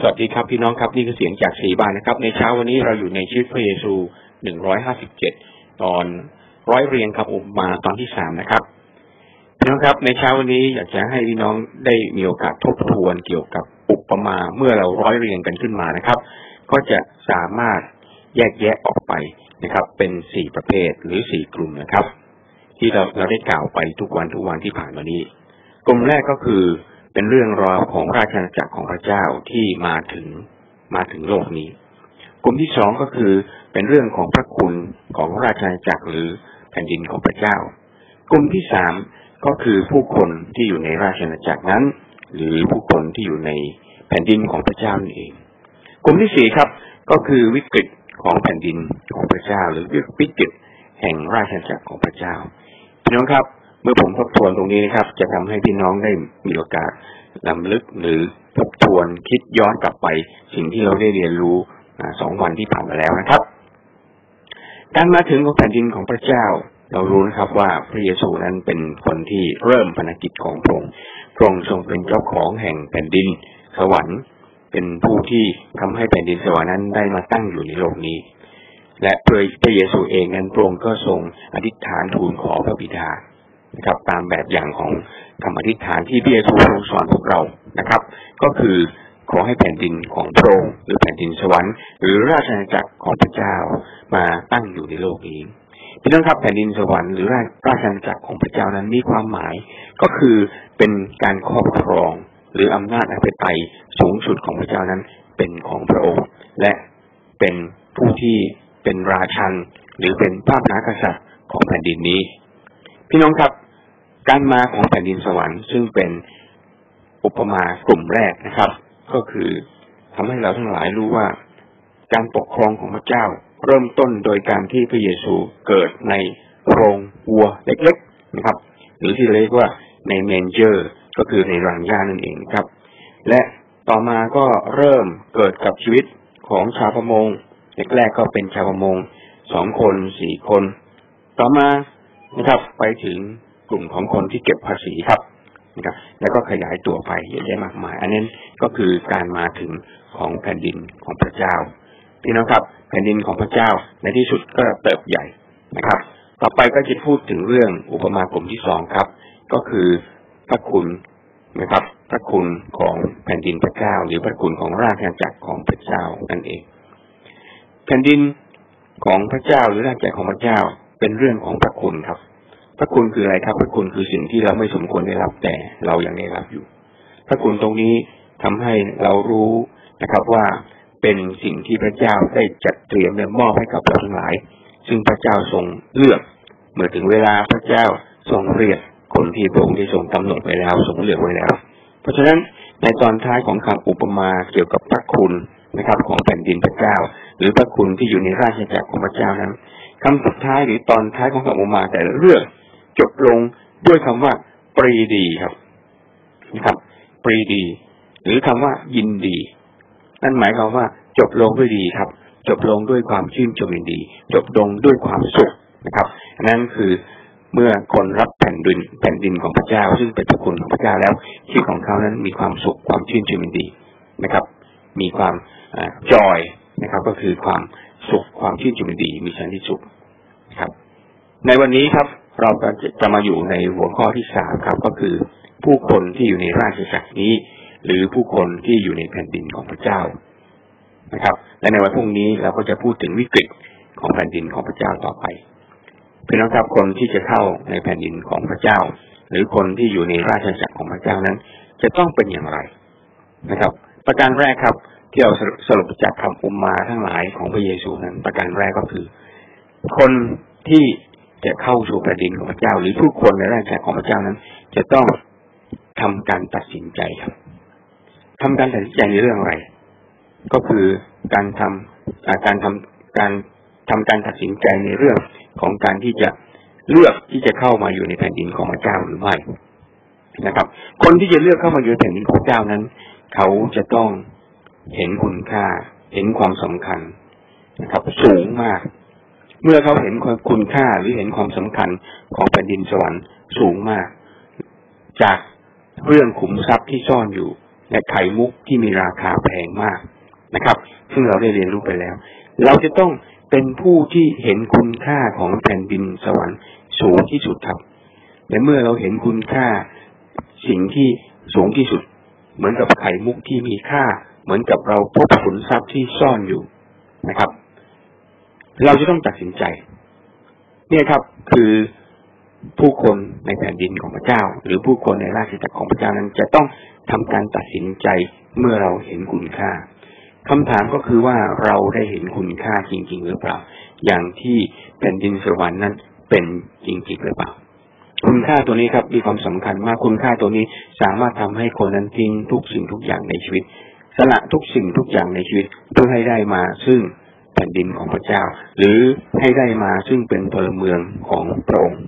สวัสดีครับพี่น้องครับนี่คือเสียงจากสีบานนะครับ ในเช้าวันนี้เราอยู่ในชีวิตพระเยซูหนึ่งร้อยห้าสิบเจ็ดตอนร้อยเรียงครับอุปมาตอนที่สามนะครับพี่น้องครับ ในเช้าวันนี้อยากจะให้พี่น้องได้มีโอกาสทบทวนเกี่ยวกับอุปมาเมื่อเราร้อยเรียงกันขึ้นมานะครับ ก็จะสามารถแยกแยะออกไปนะครับ เป็นสี่ประเภทหรือสี่กลุ่มนะครับ ที่เราเราได้กล่าวไปทุกวันทุกวันที่ผ่านมานี้ กลุ่มแรกก็คือ เป็นเรื่องราวของราชอาณาจักรของพระเจ้าที่มาถึงมาถึงโลกนี้ กลุ่มที่สองก็คือเป็นเรื่องของพระคุณของราชอาณาจักรหรือแผ่นดินของพระเจ้า กลุ่มที่สามก็คือผู้คนที่อยู่ในราชอาณาจักรนั้น หรือผู้คนที่อยู่ในแผ่นดินของพระเจ้านั่นเอง กลุ่มที่สี่ครับก็คือวิกฤตของแผ่นดินของพระเจ้า หรือวิกฤตแห่งราชอาณาจักรของพระเจ้าพี่น้องครับ มื่อผมทบทวนตรงนี้นะครับ จะทำให้พี่น้องได้มีโอกาสลำลึกหรือทบทวนคิดย้อนกลับไป สิ่งที่เราได้เรียนรู้สองวันที่ผ่านมาแล้วนะครับ การมาถึงของแผ่นดินของพระเจ้า เรารู้นะครับว่าพระเยซูนั้นเป็นคนที่เริ่มภารกิจของพระองค์พระองค์ทรงเป็นเจ้าของแห่งแผ่นดินสวรรค์เป็นผู้ที่ทำให้แผ่นดินสวรรค์นั้นได้มาตั้งอยู่ในโลกนี้ และพระเยซูเองนั้นพระองค์ก็ทรงอธิษฐานทูลขอพระบิดา นะครับ ตามแบบอย่างของคำอธิษฐานที่พระเยซูทรงสอนพวกเรานะครับ ก็คือขอให้แผ่นดินของพระองค์หรือแผ่นดินสวรรค์ หรือราชอาณาจักรของพระเจ้ามาตั้งอยู่ในโลกนี้พี่น้องครับแผ่นดินสวรรค์หรือราชอาณาจักรของพระเจ้านั้นมีความหมาย ก็คือเป็นการครอบครอง หรืออำนาจอภิปไตยสูงสุดของพระเจ้านั้นเป็นของพระองค์ และเป็นผู้ที่เป็นราชัน หรือเป็นพระมหากษัตริย์ของแผ่นดินนี้ พี่น้องครับ การมาของแผ่นดินสวรรค์ ซึ่งเป็นอุปมากลุ่มแรกนะครับ ก็คือทำให้เราทั้งหลายรู้ว่า การปกครองของพระเจ้าเริ่มต้นโดยการที่พระเยซูเกิดในโรงวัวเล็กๆนะครับ หรือที่เรียกว่าในเมนเจอร์ ก็คือในรังหญ้านั่นเองครับ และต่อมาก็เริ่มเกิดกับชีวิตของชาวประมงแรกๆก็เป็นชาวประมงสองคนสี่คน ต่อมา นะครับ ไปถึงกลุ่มของคนที่เก็บภาษีครับนะครับ แล้วก็ขยายตัวไปเยอะแยะมากมาย อันนี้ก็คือการมาถึงของแผ่นดินของพระเจ้าพี่น้องครับ แผ่นดินของพระเจ้าในที่สุดก็เติบใหญ่นะครับ ต่อไปก็จะพูดถึงเรื่องอุปมากลุ่มที่สองครับ ก็คือพระคุณนะครับ พระคุณของแผ่นดินพระเจ้า หรือพระคุณของราชอาณาจักรของพระเจ้านั่นเอง แผ่นดินของพระเจ้าหรือราชอาณาจักรของพระเจ้า เป็นเรื่องของพระคุณครับ พระคุณคืออะไรครับ พระคุณคือสิ่งที่เราไม่สมควรได้รับแต่เรายังได้รับอยู่ พระคุณตรงนี้ทำให้เรารู้นะครับว่าเป็นสิ่งที่พระเจ้าได้จัดเตรียมและมอบให้กับเราทั้งหลาย ซึ่งพระเจ้าทรงเลือก เมื่อถึงเวลาพระเจ้าทรงเรียกคนที่พระองค์ได้ทรงกำหนดไว้แล้วทรงเลือกไว้แล้ว เพราะฉะนั้นในตอนท้ายของคำอุปมาเกี่ยวกับพระคุณนะครับ ของแผ่นดินพระเจ้า หรือพระคุณที่อยู่ในราชจักรของพระเจ้านั้น คำสุดท้ายหรือตอนท้ายของคำอุมาแต่ละเรื่องจบลงด้วยคำว่า ปรีดีครับนะครับ ปรีดี หรือคำว่ายินดี นั่นหมายความว่า จบลงด้วยดีครับ จบลงด้วยความชื่นชมยินดี จบลงด้วยความสุขนะครับนั่นคือเมื่อคนรับแผ่นดินแผ่นดินของพระเจ้า ซึ่งเป็นพระคุณของพระเจ้าแล้วชีวิตของเขานั้นมีความสุขความชื่นชมยินดีนะครับ มีความจอยนะครับ ก็คือความ สุขความชื่นชมดีมีสันติสุขครับ ในวันนี้ครับ เราก็จะมาอยู่ในหัวข้อที่สามครับ ก็คือผู้คนที่อยู่ในราชจักรนี้ หรือผู้คนที่อยู่ในแผ่นดินของพระเจ้านะครับ และในวันพรุ่งนี้เราก็จะพูดถึงวิกฤตของแผ่นดินของพระเจ้าต่อไปเพื่อนครับคนที่จะเข้าในแผ่นดินของพระเจ้า หรือคนที่อยู่ในราชจักรของพระเจ้านั้น จะต้องเป็นอย่างไรนะครับ ประการแรกครับ ที่เราสรุปจากคำอุมมาทั้งหลายของพระเยซูนั้น ประการแรกก็คือ คนที่จะเข้าสู่แผ่นดินของพระเจ้า หรือทุกคนในร่างกายของพระเจ้านั้น จะต้องทำการตัดสินใจครับทำการตัดสินใจในเรื่องอะไร ก็คือการทำการทำการทำการตัดสินใจในเรื่องของการที่จะเลือกที่จะเข้ามาอยู่ในแผ่นดินของพระเจ้าหรือไม่นะครับ คนที่จะเลือกเข้ามาอยู่ในแผ่นดินของพระเจ้านั้น เขาจะต้อง เห็นคุณค่า เห็นความสำคัญนะครับ สูงมาก เมื่อเขาเห็นคุณค่าหรือเห็นความสำคัญของแผ่นดินสวรรค์สูงมาก จากเรื่องขุมทรัพย์ที่ซ่อนอยู่และไข่มุกที่มีราคาแพงมากนะครับ ซึ่งเราได้เรียนรู้ไปแล้ว เราจะต้องเป็นผู้ที่เห็นคุณค่าของแผ่นดินสวรรค์สูงที่สุดครับและเมื่อเราเห็นคุณค่าสิ่งที่สูงที่สุด เหมือนกับไข่มุกที่มีค่า เหมือนกับเราพบขุนทรัพย์ที่ซ่อนอยู่นะครับ เราจะต้องตัดสินใจ เนี่ยครับ คือผู้คนในแผ่นดินของพระเจ้า หรือผู้คนในราชจักรของพระเจ้านั้น จะต้องทำการตัดสินใจเมื่อเราเห็นคุณค่าคำถามก็คือว่าเราได้เห็นคุณค่าจริง ๆ หรือเปล่า อย่างที่แผ่นดินสวรรค์นั้นเป็นจริง ๆ หรือเปล่า คุณค่าตัวนี้ครับมีความสำคัญมากคุณค่าตัวนี้สามารถทำให้คนนั้นทิ้งทุกสิ่งทุกอย่างในชีวิต สละทุกสิ่งทุกอย่างในชีวิตเพื่อให้ได้มาซึ่งแผ่นดินของพระเจ้า หรือให้ได้มาซึ่งเป็นพลเมืองของพระองค์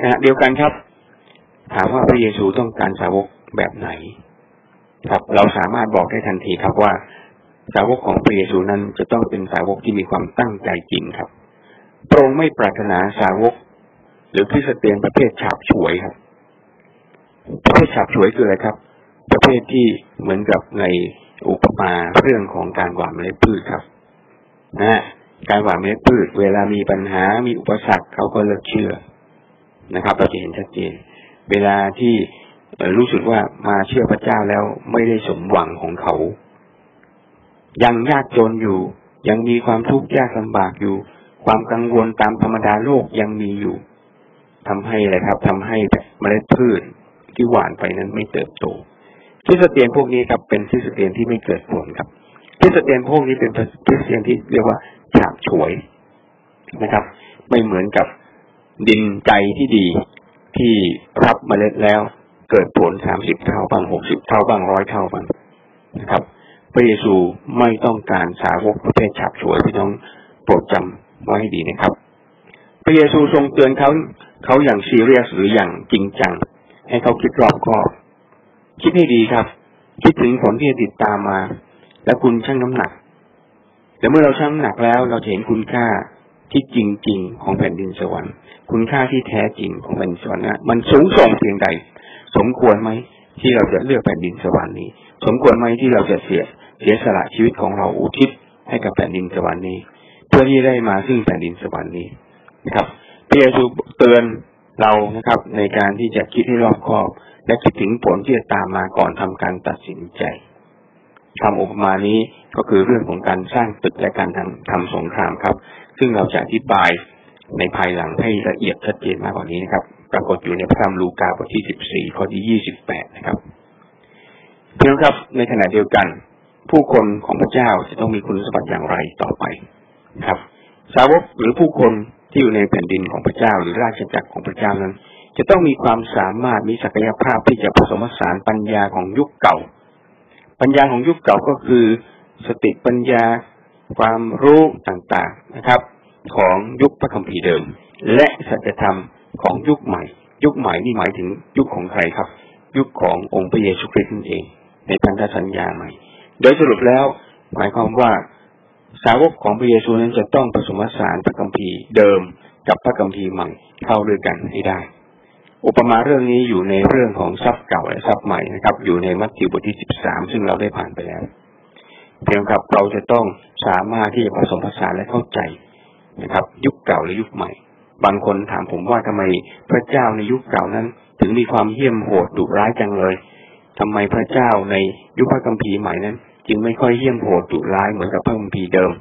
ขณะเดียวกันครับ ถามว่าพระเยซูต้องการสาวกแบบไหน ครับ เราสามารถบอกได้ทันทีครับว่า สาวกของพระเยซูนั้นจะต้องเป็นสาวกที่มีความตั้งใจจริงครับพระองค์ไม่ปรารถนาสาวก หรือคริสเตียนประเภทฉาบฉวยครับประเภทฉาบฉวยคืออะไรครับ ประเภทที่เหมือนกับในอุปมาเรื่องของการหว่านเมล็ดพืชครับ นะการหว่านเมล็ดพืช เวลามีปัญหามีอุปสรรคเขาก็เลิกเชื่อนะครับเราจะเห็นชัดเจน เวลาที่รู้สึกว่ามาเชื่อพระเจ้าแล้วไม่ได้สมหวังของเขา ยังยากจนอยู่ ยังมีความทุกข์ยากลำบากอยู่ ความกังวลตามธรรมดาโลกยังมีอยู่ทำให้อะไรครับทำให้เมล็ดพืชที่หว่านไปนั้นไม่เติบโต คริสเตียนพวกนี้ครับเป็นคริสเตียนที่ไม่เกิดผลครับคริสเตียนพวกนี้เป็นคริสเตียนที่เรียกว่าฉาบฉวยนะครับ ไม่เหมือนกับดินใจที่ดีที่รับเมล็ดแล้วเกิดผลสามสิบเท่าบ้างหกสิบเท่าบ้างร้อยเท่าบ้างนะครับพระเยซูไม่ต้องการสาวกประเภทฉับฉวยพี่น้องโปรดจำไว้ให้ดีนะครับ พระเยซูทรงเตือนเขาเขาอย่างซีเรียสหรืออย่างจริงจัง ให้เขาคิดรอบคอบ คิดให้ดีครับ คิดถึงผลที่จะติดตามมา แล้วคุณชั่งน้ำหนัก แต่เมื่อเราชั่งน้ำหนักแล้วเราจะเห็นคุณค่าที่จริง ๆ ของแผ่นดินสวรรค์ คุณค่าที่แท้จริงของแผ่นดินสวรรค์นะมันสูงส่งเพียงใด สมควรไหมที่เราจะเลือกแผ่นดินสวรรค์นี้ สมควรไหมที่เราจะเสียเสียสละชีวิตของเราอุทิศให้กับแผ่นดินสวรรค์นี้ เพื่อที่ได้มาซึ่งแผ่นดินสวรรค์นี้นะครับพระเยซูเตือนเรานะครับ ในการที่จะคิดให้รอบคอบ และคิดถึงผลที่จะตามมาก่อนทำการตัดสินใจคำอุปมานี้ก็คือเรื่องของการสร้างตึกและการทำทำสงครามครับ ซึ่งเราจะอธิบายในภายหลังให้ละเอียดชัดเจนมากกว่านี้นะครับ ปรากฏอยู่ในพระธรรมลูกาบทที่สิบสี่ข้อที่ยี่สิบแปดนะครับเพื่อนครับในขณะเดียวกัน ผู้คนของพระเจ้าจะต้องมีคุณสมบัติอย่างไรต่อไปครับ สาวกหรือผู้คนที่อยู่ในแผ่นดินของพระเจ้า หรือราชจักรของพระเจ้านั้น จะต้องมีความสามารถมีศักยภาพที่จะผสมผสานปัญญาของยุคเก่า ปัญญาของยุคเก่าก็คือ สติปัญญา ความรู้ต่างๆนะครับ ของยุคพระคัมภีร์เดิม และสัจธรรมของยุคใหม่ ยุคใหม่นี่หมายถึงยุคของใครครับ ยุคขององค์พระเยซูคริสต์นั่นเอง ในพันธสัญญาใหม่ โดยสรุปแล้ว หมายความว่าสาวกของพระเยซูนั้นจะต้องผสมผสานพระคัมภีร์เดิมกับพระคัมภีร์ใหม่เข้าด้วยกันให้ได้ อุปมาเรื่องนี้อยู่ในเรื่องของทรัพย์เก่าและทรัพย์ใหม่นะครับ อยู่ในมัทธิวบทที่สิบสามซึ่งเราได้ผ่านไปแล้ว เพียงครับเราจะต้องสามารถที่จะผสมผสานและเข้าใจนะครับ ยุคเก่าและยุคใหม่ บางคนถามผมว่าทำไมพระเจ้าในยุคเก่านั้น ถึงมีความเหี้ยมโหดดุร้ายจังเลยทำไมพระเจ้าในยุคพระคัมภีร์ใหม่นั้น จึงไม่ค่อยเหี้ยมโหดดุร้ายเหมือนกับพระคัมภีร์เดิม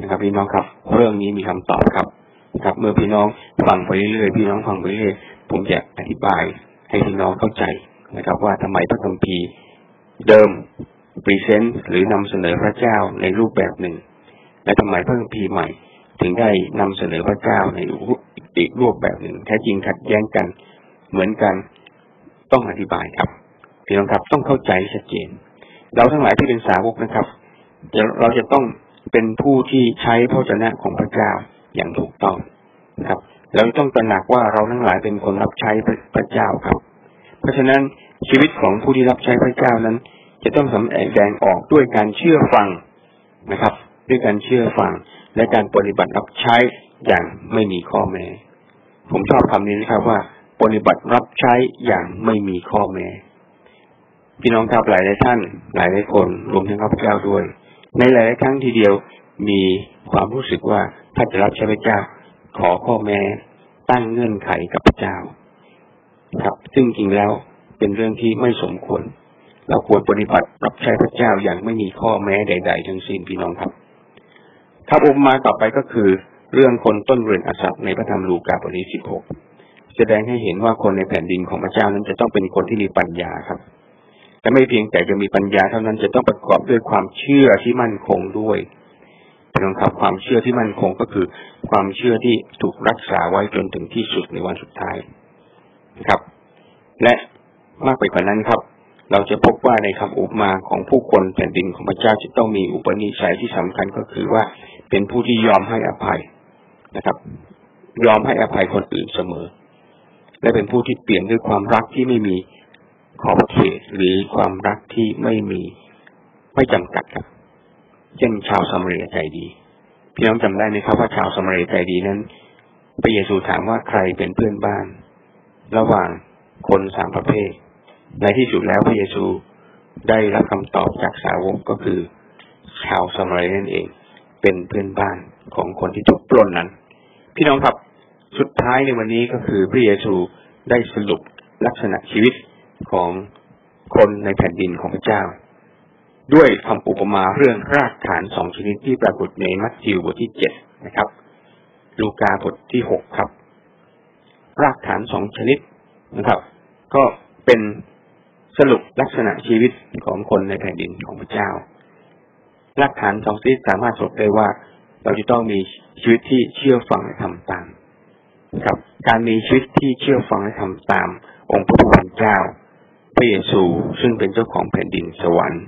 นะครับพี่น้องครับ เรื่องนี้มีคำตอบครับ ครับ เมื่อพี่น้องฟังไปเรื่อยๆพี่น้องฟังไปเรื่อยผมจะอธิบายให้พี่น้องเข้าใจนะครับ ว่าทำไมพระคัมภีร์เดิม present หรือนำเสนอพระเจ้าในรูปแบบหนึ่ง และทำไมพระคัมภีร์ใหม่ ถึงได้นำเสนอพระเจ้าในอีกรูปแบบหนึ่ง แท้จริงขัดแย้งกัน เหมือนกันต้องอธิบายครับพี่น้องครับต้องเข้าใจชัดเจน เราทั้งหลายที่เป็นสาวกนะครับเราจะต้องเป็นผู้ที่ใช้พระเจ้าของพระเจ้า อย่างถูกต้องนะครับเราต้องตระหนักว่าเราทั้งหลายเป็นคนรับใช้พระเจ้าครับ เพราะฉะนั้นชีวิตของผู้ที่รับใช้พระเจ้านั้น จะต้องสำแดงออกด้วยการเชื่อฟังนะครับ ด้วยการเชื่อฟังและการปฏิบัติรับใช้อย่างไม่มีข้อแม้ ผมชอบคำนี้นะครับว่า ปฏิบัติรับใช้อย่างไม่มีข้อแม้ พี่น้องครับหลายหลายท่าน หลายหลายคนรวมทั้งข้าพเจ้าด้วย ในหลายหลายครั้งทีเดียวมีความรู้สึกว่า ถ้าจะรับใช้พระเจ้า ขอข้อแม้ตั้งเงื่อนไขกับพระเจ้า ครับ ซึ่งจริงแล้วเป็นเรื่องที่ไม่สมควร เราควรปฏิบัติรับใช้พระเจ้าอย่างไม่มีข้อแม้ใด ๆ ทั้งสิ้นพี่น้องครับ ครับอุปมาต่อไปก็คือ เรื่องคนต้นเรือนอสัตในพระธรรมลูกาบทที่สิบหกแสดงให้เห็นว่าคนในแผ่นดินของพระเจ้านั้นจะต้องเป็นคนที่มีปัญญาครับและไม่เพียงแต่จะมีปัญญาเท่านั้นจะต้องประกอบด้วยความเชื่อที่มั่นคงด้วย พี่น้องครับความเชื่อที่มั่นคงก็คือความเชื่อที่ถูกรักษาไว้จนถึงที่สุดในวันสุดท้ายนะครับ และมากไปกว่านั้นครับ เราจะพบว่าในคำอุปมาของผู้คนแผ่นดินของพระเจ้าจะต้องมีอุปนิสัยที่สำคัญก็คือว่าเป็นผู้ที่ยอมให้อภัยนะครับ ยอมให้อภัยคนอื่นเสมอ และเป็นผู้ที่เปลี่ยนด้วยความรักที่ไม่มีขอบเขตหรือความรักที่ไม่มีไม่จำกัดครับ เช่นชาวสมาเรียใจดี พี่น้องจำได้ไหมครับว่าชาวสมาเรียใจดีนั้นพระเยซูถามว่าใครเป็นเพื่อนบ้าน ระหว่างคนสามประเภท ในที่สุดแล้วพระเยซูได้รับคำตอบจากสาวกก็คือ ชาวสมาเรียนั่นเอง เป็นเพื่อนบ้านของคนที่ถูกปล้นนั้น พี่น้องครับสุดท้ายในวันนี้ก็คือพระเยซูได้สรุปลักษณะชีวิตของคนในแผ่นดินของพระเจ้า ด้วยคำอุปมาเรื่องรากฐานสองชนิดที่ปรากฏในมัทธิวบทที่เจ็ดนะครับ ลูกาบทที่หกครับ รากฐานสองชนิดนะครับ ก็เป็นสรุปลักษณะชีวิตของคนในแผ่นดินของพระเจ้ารากฐานสองชนิดสามารถสรุปได้ว่า เราจะต้องมีชีวิตที่เชื่อฟังและทำตามครับการมีชีวิตที่เชื่อฟังและทำตาม องค์พระผู้เป็นเจ้าพระเยซูซึ่งเป็นเจ้าของแผ่นดินสวรรค์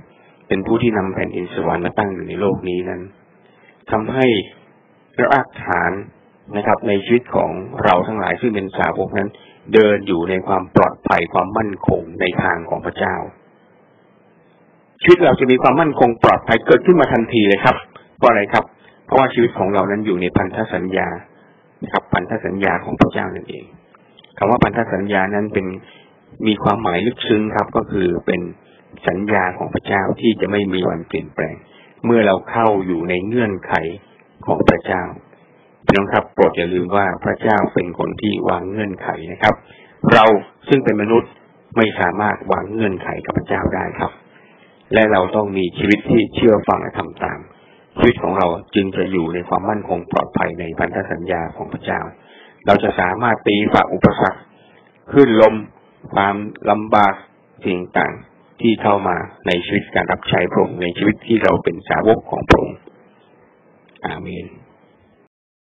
เป็นผู้ที่นำแผ่นดินสวรรค์มาตั้งอยู่ในโลกนี้นั้นทำให้รากฐานนะครับ ในชีวิตของเราทั้งหลายซึ่งเป็นสาวกนั้น เดินอยู่ในความปลอดภัยความมั่นคงในทางของพระเจ้า ชีวิตเราจะมีความมั่นคงปลอดภัยเกิดขึ้นมาทันทีเลยครับเพราะอะไรครับ เพราะว่าชีวิตของเรานั้นอยู่ในพันธสัญญาครับ พันธสัญญาของพระเจ้านั่นเองคำว่าพันธสัญญานั้นเป็นมีความหมายลึกซึ้งครับ ก็คือเป็น สัญญาของพระเจ้าที่จะไม่มีวันเปลี่ยนแปลง เมื่อเราเข้าอยู่ในเงื่อนไขของพระเจ้าพี่น้องครับโปรดอย่าลืมว่าพระเจ้าเป็นคนที่วางเงื่อนไขนะครับ เราซึ่งเป็นมนุษย์ไม่สามารถวางเงื่อนไขกับพระเจ้าได้ครับ และเราต้องมีชีวิตที่เชื่อฟังและทำตามชีวิตของเราจึงจะอยู่ในความมั่นคงปลอดภัยในพันธสัญญาของพระเจ้า เราจะสามารถตีฝ่าอุปสรรคขึ้นลมความลำบากสิ่งต่าง ที่เข้ามาในชีวิตการรับใช้พระองค์ในชีวิตที่เราเป็นสาวกของพระองค์อาเมน